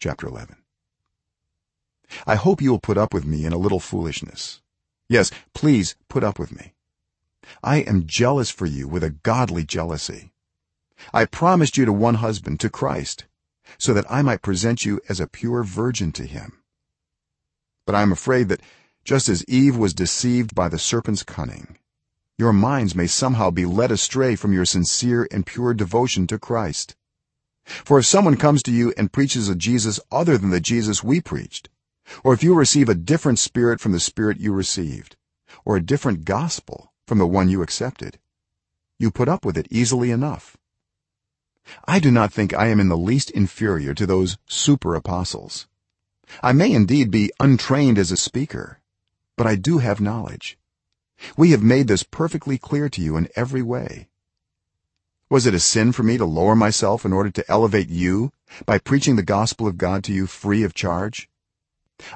chapter 11 i hope you will put up with me in a little foolishness. Yes please put up with me. I am jealous for you with a godly jealousy. I promised you to one husband to christ so that i might present you as a pure virgin to him. But i am afraid that just as eve was deceived by the serpent's cunning your minds may somehow be led astray from your sincere and pure devotion to christ for if someone comes to you and preaches a jesus other than the jesus we preached or if you receive a different spirit from the spirit you received or a different gospel from the one you accepted you put up with it easily enough. I do not think i am in the least inferior to those super apostles. I may indeed be untrained as a speaker but i do have knowledge. We have made this perfectly clear to you in every way was it a sin for me to lower myself in order to elevate you by preaching the gospel of god to you free of charge?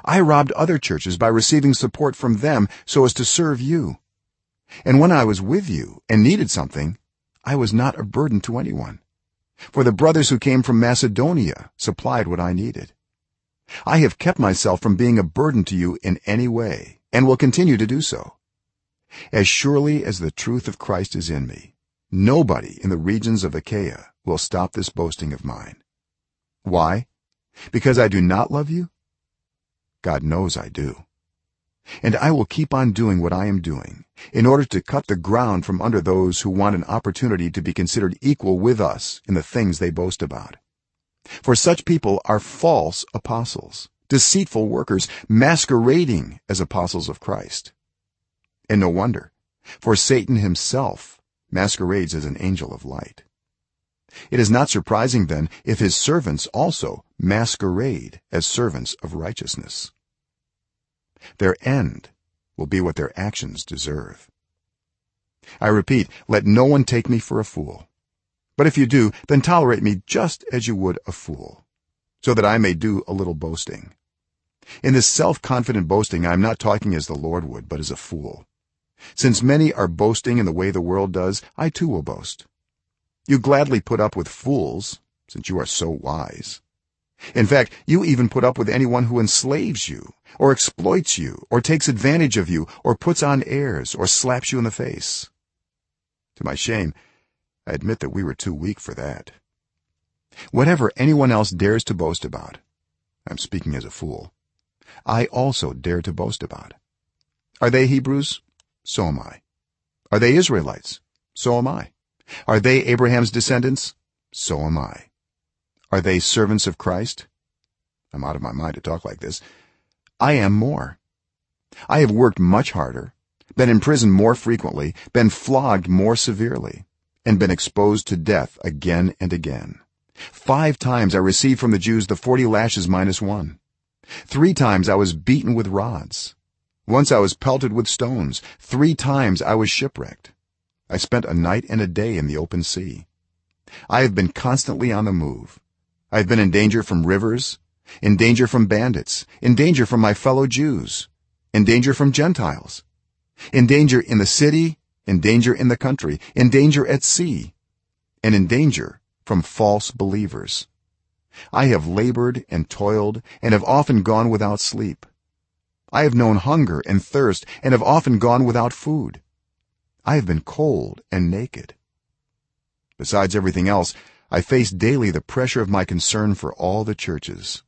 I robbed other churches by receiving support from them so as to serve you. And when i was with you and needed something i was not a burden to anyone. For the brothers who came from macedonia supplied what i needed. I have kept myself from being a burden to you in any way and will continue to do so. As surely as the truth of christ is in me nobody in the regions of achaia will stop this boasting of mine. Why? Because i do not love you? God knows i do. And i will keep on doing what i am doing in order to cut the ground from under those who want an opportunity to be considered equal with us in the things they boast about. For such people are false apostles deceitful workers masquerading as apostles of christ. And no wonder for satan himself masquerades as an angel of light. It is not surprising then if his servants also masquerade as servants of righteousness. Their end will be what their actions deserve. I repeat let no one take me for a fool. But if you do then tolerate me just as you would a fool so that i may do a little boasting. In this self-confident boasting i am not talking as the lord would but as a fool since many are boasting in the way the world does i too will boast. You gladly put up with fools since you are so wise. In fact you even put up with anyone who enslaves you or exploits you or takes advantage of you or puts on airs or slaps you in the face. To my shame i admit that we were too weak for that. Whatever anyone else dares to boast about i'm speaking as a fool i also dare to boast about. Are they hebrews so am i. Are they israelites? So am i. Are they abraham's descendants? So am i. Are they servants of christ? I'm out of my mind to talk like this. I am more. I have worked much harder been in prison more frequently been flogged more severely and been exposed to death again and again. 5 times i received from the jews the 40 lashes minus 1 3 times i was beaten with rods once i was pelted with stones. 3 times i was shipwrecked. I spent a night and a day in the open sea. I have been constantly on the move. I have been in danger from rivers in danger from bandits in danger from my fellow jews in danger from gentiles in danger in the city in danger in the country in danger at sea and in danger from false believers. I have labored and toiled and have often gone without sleep i have known hunger and thirst and have often gone without food. I have been cold and naked. Besides everything else i face daily the pressure of my concern for all the churches.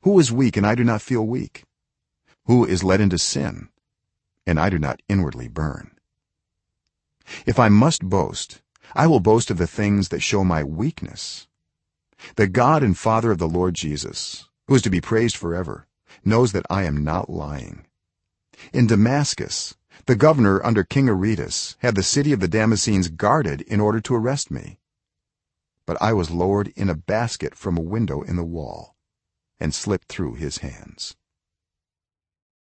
Who is weak and i do not feel weak? Who is led into sin and i do not inwardly burn? If i must boast i will boast of the things that show my weakness. The god and father of the lord jesus who is to be praised forever knows that i am not lying. In damascus the governor under king aretas had the city of the damascenes guarded in order to arrest me. But i was lowered in a basket from a window in the wall and slipped through his hands